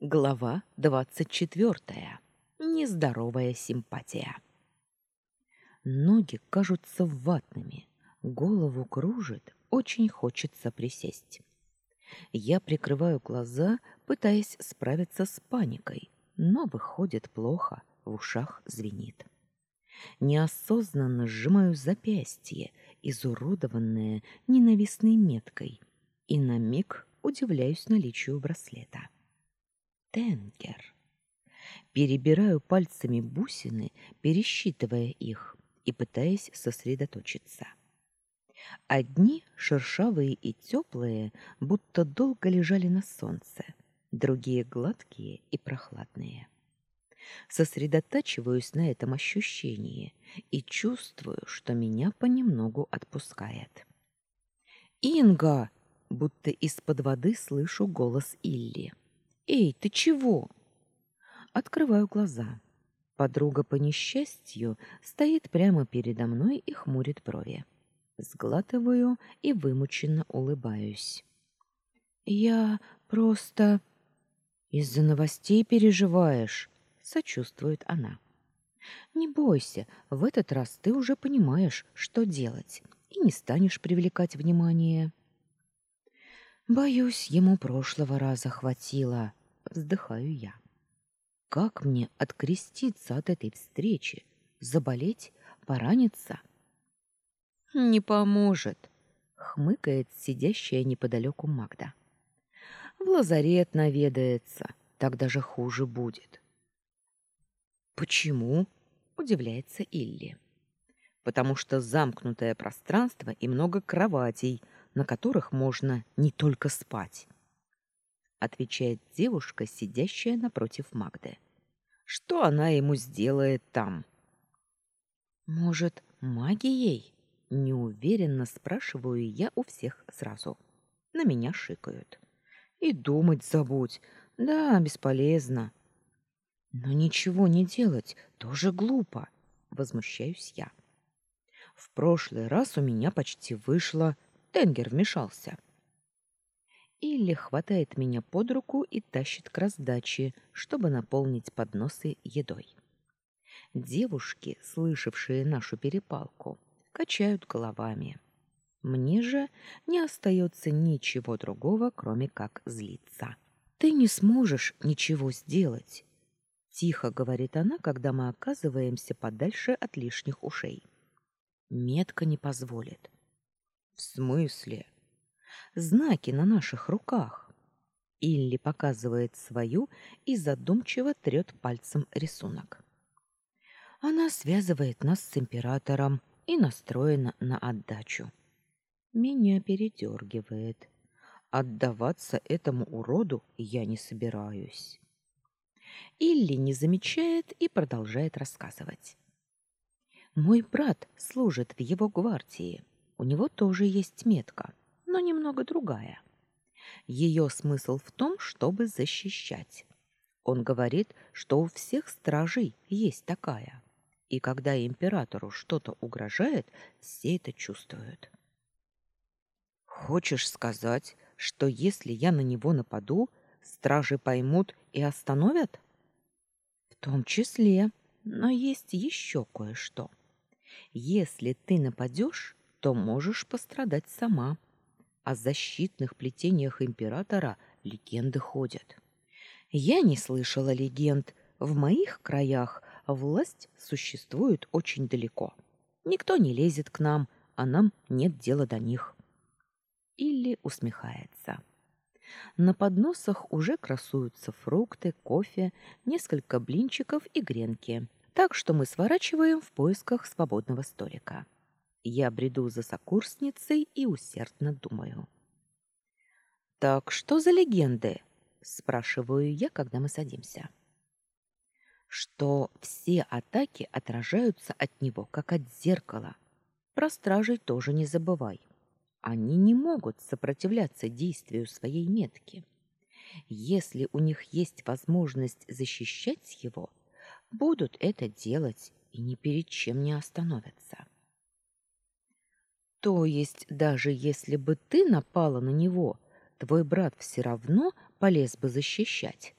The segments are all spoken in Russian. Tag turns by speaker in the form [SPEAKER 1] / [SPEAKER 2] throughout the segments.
[SPEAKER 1] Глава двадцать четвертая. Нездоровая симпатия. Ноги кажутся ватными, голову кружит, очень хочется присесть. Я прикрываю глаза, пытаясь справиться с паникой, но выходит плохо, в ушах звенит. Неосознанно сжимаю запястье, изуродованное ненавистной меткой, и на миг удивляюсь наличию браслета. Тенгер. Перебираю пальцами бусины, пересчитывая их и пытаясь сосредоточиться. Одни шершавые и теплые, будто долго лежали на солнце, другие гладкие и прохладные. Сосредотачиваюсь на этом ощущении и чувствую, что меня понемногу отпускает. «Инга!» будто из-под воды слышу голос Илли. «Эй, ты чего?» Открываю глаза. Подруга по несчастью стоит прямо передо мной и хмурит брови. Сглатываю и вымученно улыбаюсь. «Я просто...» «Из-за новостей переживаешь?» — сочувствует она. «Не бойся, в этот раз ты уже понимаешь, что делать, и не станешь привлекать внимание». Боюсь, ему прошлого раза хватило, вздыхаю я. Как мне откреститься от этой встречи? Заболеть, пораниться? Не поможет, хмыкает сидящая неподалеку Магда. В лазарет наведается, так даже хуже будет. Почему? удивляется Илли. Потому что замкнутое пространство и много кроватей — на которых можно не только спать, отвечает девушка, сидящая напротив Магды. Что она ему сделает там? Может, магией? Неуверенно спрашиваю я у всех сразу. На меня шикают. И думать забудь. Да, бесполезно. Но ничего не делать тоже глупо, возмущаюсь я. В прошлый раз у меня почти вышло, Тенгер вмешался. Илли хватает меня под руку и тащит к раздаче, чтобы наполнить подносы едой. Девушки, слышавшие нашу перепалку, качают головами. Мне же не остается ничего другого, кроме как злиться. Ты не сможешь ничего сделать, тихо говорит она, когда мы оказываемся подальше от лишних ушей. Метка не позволит. В смысле? Знаки на наших руках. Илли показывает свою и задумчиво трет пальцем рисунок. Она связывает нас с императором и настроена на отдачу. Меня передергивает. Отдаваться этому уроду я не собираюсь. Илли не замечает и продолжает рассказывать. Мой брат служит в его гвардии. У него тоже есть метка, но немного другая. Ее смысл в том, чтобы защищать. Он говорит, что у всех стражей есть такая. И когда императору что-то угрожает, все это чувствуют. Хочешь сказать, что если я на него нападу, стражи поймут и остановят? В том числе, но есть еще кое-что. Если ты нападешь, то можешь пострадать сама. О защитных плетениях императора легенды ходят. Я не слышала легенд. В моих краях власть существует очень далеко. Никто не лезет к нам, а нам нет дела до них. Или усмехается. На подносах уже красуются фрукты, кофе, несколько блинчиков и гренки. Так что мы сворачиваем в поисках свободного столика. Я бреду за сокурсницей и усердно думаю. «Так что за легенды?» — спрашиваю я, когда мы садимся. «Что все атаки отражаются от него, как от зеркала. Про стражей тоже не забывай. Они не могут сопротивляться действию своей метки. Если у них есть возможность защищать его, будут это делать и ни перед чем не остановятся». То есть, даже если бы ты напала на него, твой брат все равно полез бы защищать.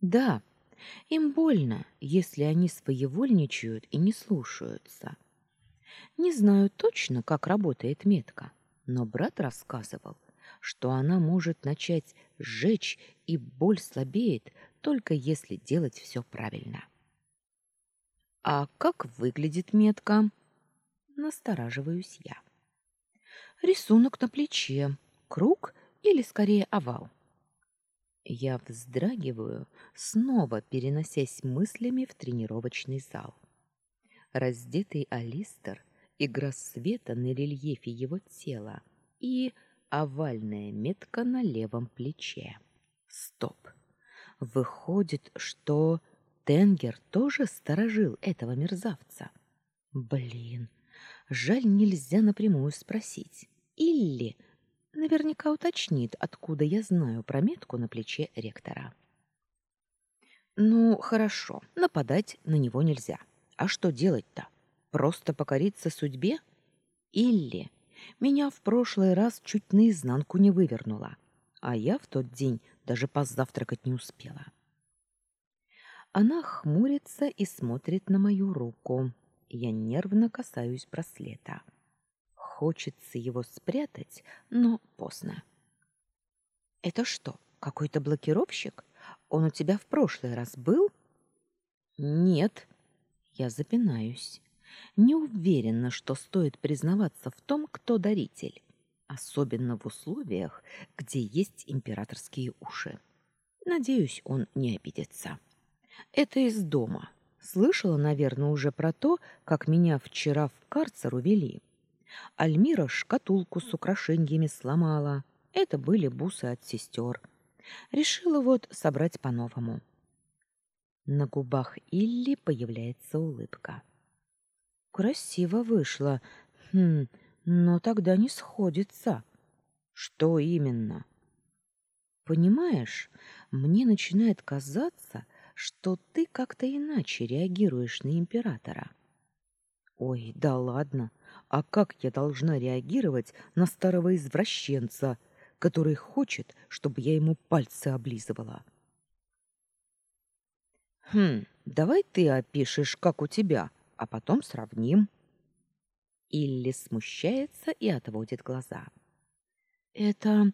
[SPEAKER 1] Да, им больно, если они своевольничают и не слушаются. Не знаю точно, как работает метка, но брат рассказывал, что она может начать сжечь, и боль слабеет, только если делать все правильно. А как выглядит метка? Настораживаюсь я. Рисунок на плече, круг или скорее овал. Я вздрагиваю, снова переносясь мыслями в тренировочный зал. Раздетый Алистер, игра света на рельефе его тела и овальная метка на левом плече. Стоп. Выходит, что Тенгер тоже сторожил этого мерзавца. Блин, жаль, нельзя напрямую спросить. Или наверняка уточнит, откуда я знаю про метку на плече ректора. Ну, хорошо, нападать на него нельзя. А что делать-то? Просто покориться судьбе? Или меня в прошлый раз чуть наизнанку не вывернуло, а я в тот день даже позавтракать не успела. Она хмурится и смотрит на мою руку. Я нервно касаюсь браслета. Хочется его спрятать, но поздно. Это что, какой-то блокировщик? Он у тебя в прошлый раз был? Нет. Я запинаюсь. Не уверена, что стоит признаваться в том, кто даритель, особенно в условиях, где есть императорские уши. Надеюсь, он не обидится. Это из дома. Слышала, наверное, уже про то, как меня вчера в карцер увели. Альмира шкатулку с украшениями сломала. Это были бусы от сестер. Решила вот собрать по-новому. На губах Илли появляется улыбка. Красиво вышло. Хм, но тогда не сходится. Что именно? Понимаешь, мне начинает казаться, что ты как-то иначе реагируешь на императора. Ой, да ладно. А как я должна реагировать на старого извращенца, который хочет, чтобы я ему пальцы облизывала? Хм, давай ты опишешь, как у тебя, а потом сравним. Илли смущается и отводит глаза. Это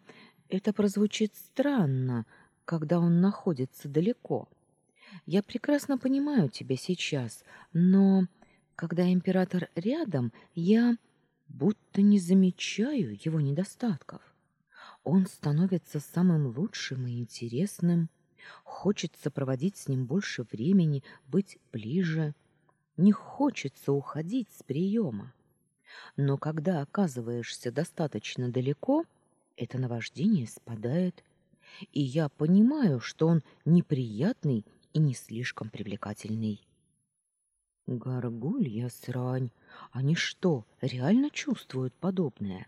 [SPEAKER 1] это прозвучит странно, когда он находится далеко. Я прекрасно понимаю тебя сейчас, но когда император рядом, я будто не замечаю его недостатков. Он становится самым лучшим и интересным. Хочется проводить с ним больше времени, быть ближе. Не хочется уходить с приема. Но когда оказываешься достаточно далеко, это наваждение спадает, и я понимаю, что он неприятный и не слишком привлекательный. Горгулья срань. Они что, реально чувствуют подобное?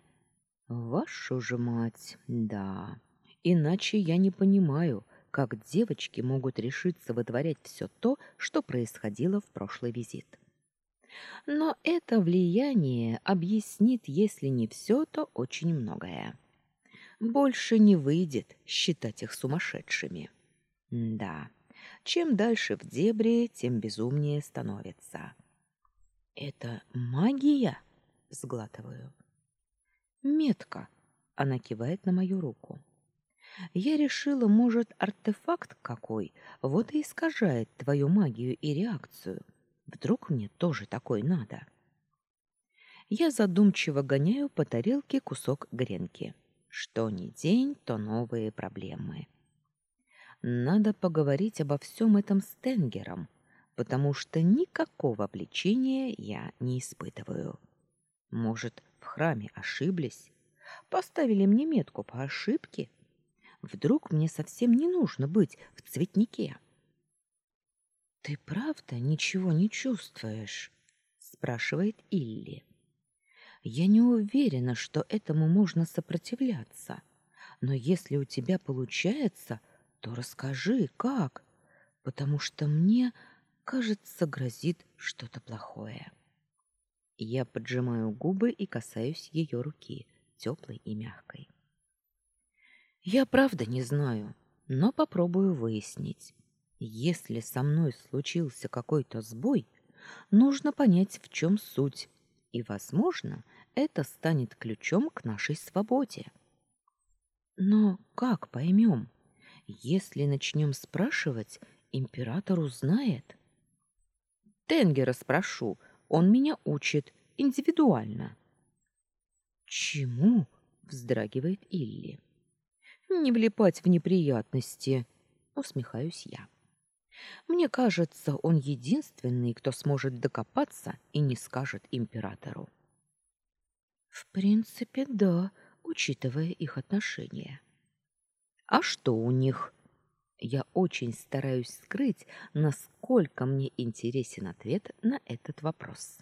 [SPEAKER 1] Вашу же мать, да. Иначе я не понимаю, как девочки могут решиться вытворять все то, что происходило в прошлый визит. Но это влияние объяснит, если не все, то очень многое. Больше не выйдет считать их сумасшедшими. Да. Чем дальше в дебри, тем безумнее становится. Это магия, сглатываю. Метка. Она кивает на мою руку. Я решила, может, артефакт какой, вот и искажает твою магию и реакцию. Вдруг мне тоже такой надо. Я задумчиво гоняю по тарелке кусок гренки. Что ни день, то новые проблемы. Надо поговорить обо всем этом с Тенгером, потому что никакого влечения я не испытываю. Может, в храме ошиблись? Поставили мне метку по ошибке? Вдруг мне совсем не нужно быть в цветнике? Ты правда ничего не чувствуешь? спрашивает Илли. Я не уверена, что этому можно сопротивляться. Но если у тебя получается, то расскажи, как, потому что мне, кажется, грозит что-то плохое. Я поджимаю губы и касаюсь ее руки, теплой и мягкой. Я правда не знаю, но попробую выяснить. Если со мной случился какой-то сбой, нужно понять, в чем суть, и, возможно, это станет ключом к нашей свободе. Но как поймем? Если начнем спрашивать, император узнает. Тенгера спрошу, он меня учит индивидуально. Чему? вздрагивает Илли. Не влипать в неприятности, усмехаюсь я. Мне кажется, он единственный, кто сможет докопаться и не скажет императору. В принципе, да, учитывая их отношения. А что у них? Я очень стараюсь скрыть, насколько мне интересен ответ на этот вопрос.